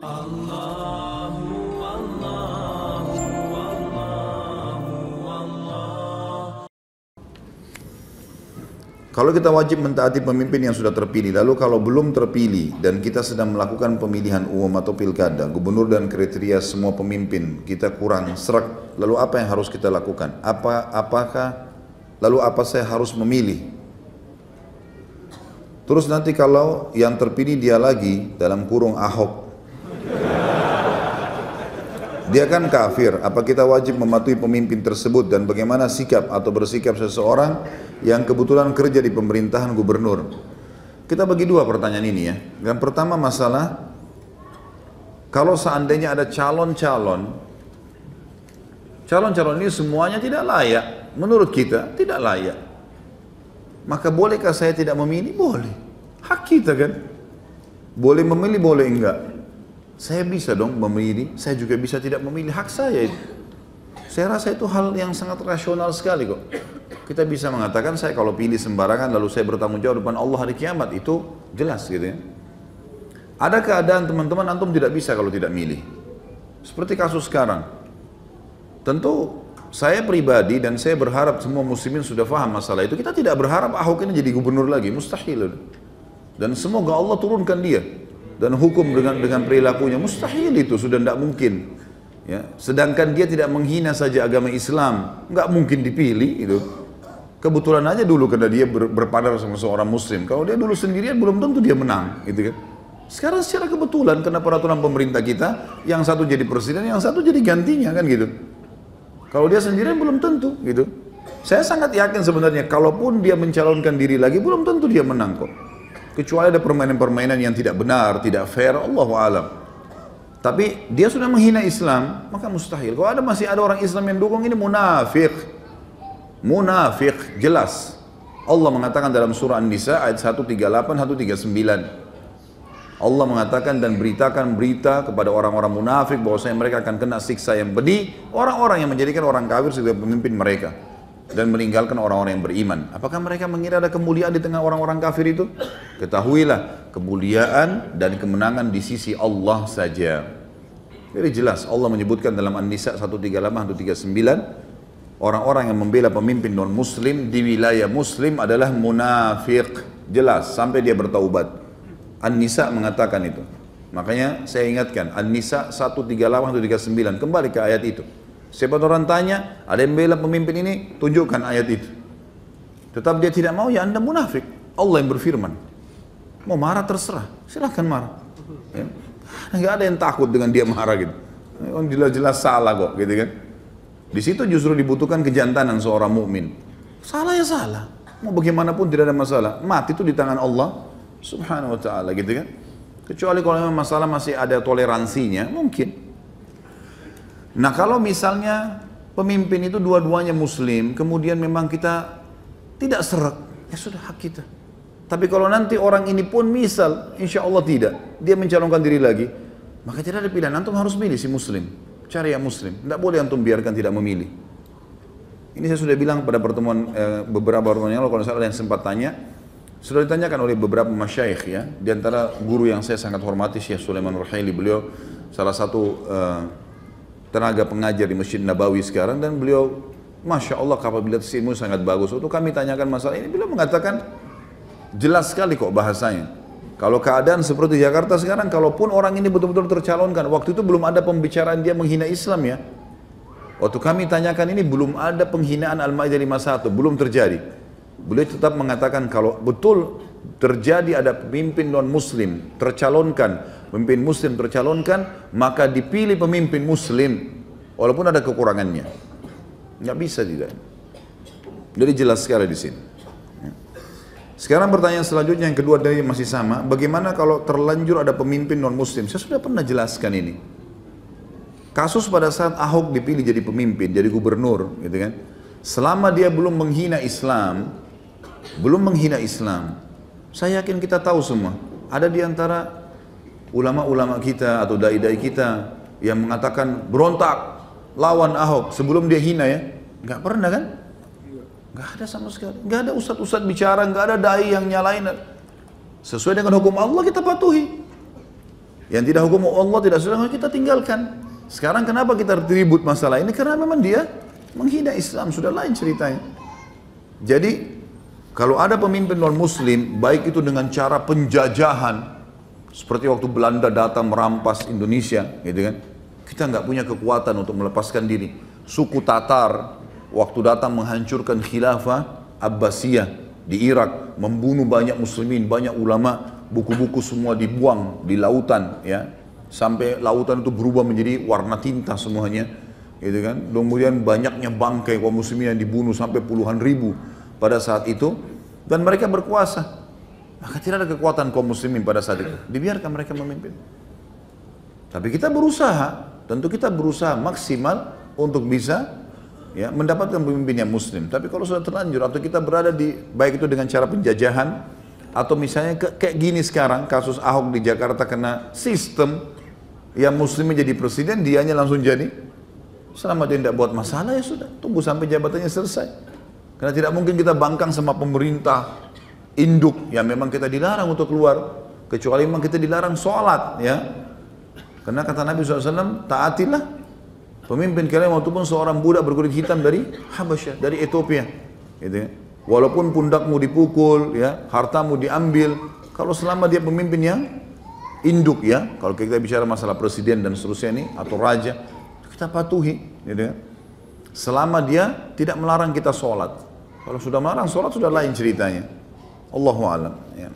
Kalau kita wajib mentaati pemimpin yang sudah terpilih, lalu kalau belum terpilih dan kita sedang melakukan pemilihan umum atau pilkada, gubernur dan kriteria semua pemimpin kita kurang serak, lalu apa yang harus kita lakukan? Apa apakah lalu apa saya harus memilih? Terus nanti kalau yang terpilih dia lagi dalam kurung Ahok, dia kan kafir. Apa kita wajib mematuhi pemimpin tersebut dan bagaimana sikap atau bersikap seseorang yang kebetulan kerja di pemerintahan gubernur? Kita bagi dua pertanyaan ini ya. Yang pertama masalah kalau seandainya ada calon-calon, calon-calon ini semuanya tidak layak. Menurut kita tidak layak. Maka bolehkah saya tidak memilih? Boleh. Hak kita kan. Boleh memilih, boleh enggak. Saya bisa dong memilih, saya juga bisa tidak memilih hak saya itu. Saya rasa itu hal yang sangat rasional sekali kok. Kita bisa mengatakan saya kalau pilih sembarangan lalu saya bertanggung jawab depan Allah hari kiamat itu jelas gitu ya. Ada keadaan teman-teman antum tidak bisa kalau tidak milih. Seperti kasus sekarang. Tentu saya pribadi dan saya berharap semua muslimin sudah faham masalah itu. Kita tidak berharap Ahok ini jadi gubernur lagi, mustahil. Dan semoga Allah turunkan dia dan hukum dengan dengan perilakunya mustahil itu sudah tidak mungkin. Ya. Sedangkan dia tidak menghina saja agama Islam nggak mungkin dipilih itu. Kebetulan aja dulu karena dia ber, berpadar sama seorang muslim. Kalau dia dulu sendirian belum tentu dia menang gitu kan. Sekarang secara kebetulan karena peraturan pemerintah kita yang satu jadi presiden yang satu jadi gantinya kan gitu. Kalau dia sendirian belum tentu gitu. Saya sangat yakin sebenarnya kalaupun dia mencalonkan diri lagi belum tentu dia menang kok kecuali ada permainan-permainan yang tidak benar, tidak fair, Allah alam. Tapi dia sudah menghina Islam, maka mustahil. Kalau ada masih ada orang Islam yang dukung ini munafik. Munafik, jelas. Allah mengatakan dalam surah An-Nisa ayat 138 139. Allah mengatakan dan beritakan berita kepada orang-orang munafik bahwasanya mereka akan kena siksa yang pedih, orang-orang yang menjadikan orang kafir sebagai pemimpin mereka dan meninggalkan orang-orang yang beriman. Apakah mereka mengira ada kemuliaan di tengah orang-orang kafir itu? Ketahuilah, kemuliaan dan kemenangan di sisi Allah saja. Jadi jelas Allah menyebutkan dalam An-Nisa 138-139 Orang-orang yang membela pemimpin non muslim di wilayah muslim adalah munafik Jelas sampai dia bertaubat An-Nisa mengatakan itu Makanya saya ingatkan An-Nisa 138-139 Kembali ke ayat itu Siapa orang tanya, ada yang bela pemimpin ini, tunjukkan ayat itu. Tetap dia tidak mau, ya anda munafik. Allah yang berfirman. Mau marah terserah, silahkan marah. Ya. Nggak ada yang takut dengan dia marah gitu. Orang jelas-jelas salah kok, gitu kan. Di situ justru dibutuhkan kejantanan seorang mukmin. Salah ya salah. Mau bagaimanapun tidak ada masalah. Mati itu di tangan Allah subhanahu wa ta'ala gitu kan. Kecuali kalau memang masalah masih ada toleransinya, mungkin. Nah kalau misalnya pemimpin itu dua-duanya muslim, kemudian memang kita tidak serak, ya sudah hak kita. Tapi kalau nanti orang ini pun misal, insya Allah tidak, dia mencalonkan diri lagi, maka tidak ada pilihan, antum harus milih si muslim. Cari yang muslim, tidak boleh antum biarkan tidak memilih. Ini saya sudah bilang pada pertemuan eh, beberapa pertemuan yang lalu, kalau saya ada yang sempat tanya, sudah ditanyakan oleh beberapa masyaikh ya, di antara guru yang saya sangat hormati, Syekh Sulaiman Ruhaili, beliau salah satu eh, tenaga pengajar di Masjid Nabawi sekarang dan beliau Masya Allah kapabilitas ilmu sangat bagus. Untuk kami tanyakan masalah ini, beliau mengatakan jelas sekali kok bahasanya. Kalau keadaan seperti Jakarta sekarang, kalaupun orang ini betul-betul tercalonkan, waktu itu belum ada pembicaraan dia menghina Islam ya. Waktu kami tanyakan ini belum ada penghinaan Al-Ma'idah 51, belum terjadi. Beliau tetap mengatakan kalau betul terjadi ada pemimpin non muslim tercalonkan pemimpin muslim tercalonkan, maka dipilih pemimpin muslim walaupun ada kekurangannya. Nggak bisa tidak. Jadi jelas sekali di sini. Sekarang pertanyaan selanjutnya yang kedua dari masih sama, bagaimana kalau terlanjur ada pemimpin non muslim? Saya sudah pernah jelaskan ini. Kasus pada saat Ahok dipilih jadi pemimpin, jadi gubernur, gitu kan. Selama dia belum menghina Islam, belum menghina Islam, saya yakin kita tahu semua. Ada di antara ulama-ulama kita atau dai-dai kita yang mengatakan berontak lawan Ahok sebelum dia hina ya nggak pernah kan nggak ada sama sekali nggak ada ustadz-ustadz bicara nggak ada dai yang nyalain sesuai dengan hukum Allah kita patuhi Yang tidak hukum Allah tidak sudah kita tinggalkan. Sekarang kenapa kita ribut masalah ini? Karena memang dia menghina Islam, sudah lain ceritanya. Jadi kalau ada pemimpin non muslim, baik itu dengan cara penjajahan, seperti waktu Belanda datang merampas Indonesia, gitu kan? Kita nggak punya kekuatan untuk melepaskan diri. Suku Tatar waktu datang menghancurkan khilafah Abbasiyah di Irak, membunuh banyak muslimin, banyak ulama, buku-buku semua dibuang di lautan ya sampai lautan itu berubah menjadi warna tinta semuanya gitu kan kemudian banyaknya bangkai kaum muslimin yang dibunuh sampai puluhan ribu pada saat itu dan mereka berkuasa. Maka tidak ada kekuatan kaum muslimin pada saat itu. Dibiarkan mereka memimpin. Tapi kita berusaha tentu kita berusaha maksimal untuk bisa ya mendapatkan pemimpin yang muslim. Tapi kalau sudah terlanjur atau kita berada di baik itu dengan cara penjajahan atau misalnya ke, kayak gini sekarang kasus Ahok di Jakarta kena sistem yang muslimnya jadi presiden dianya langsung jadi selama dia tidak buat masalah ya sudah. Tunggu sampai jabatannya selesai karena tidak mungkin kita bangkang sama pemerintah induk. Yang memang kita dilarang untuk keluar. Kecuali memang kita dilarang sholat ya. Karena kata Nabi SAW taatilah pemimpin kalian walaupun seorang budak berkulit hitam dari Habasyah dari Ethiopia. Gitu ya. Walaupun pundakmu dipukul, ya, hartamu diambil, kalau selama dia pemimpin yang induk ya, kalau kita bicara masalah presiden dan seterusnya ini atau raja, kita patuhi, gitu ya. Selama dia tidak melarang kita sholat. Kalau sudah melarang sholat sudah lain ceritanya. Allahu alam. Ya.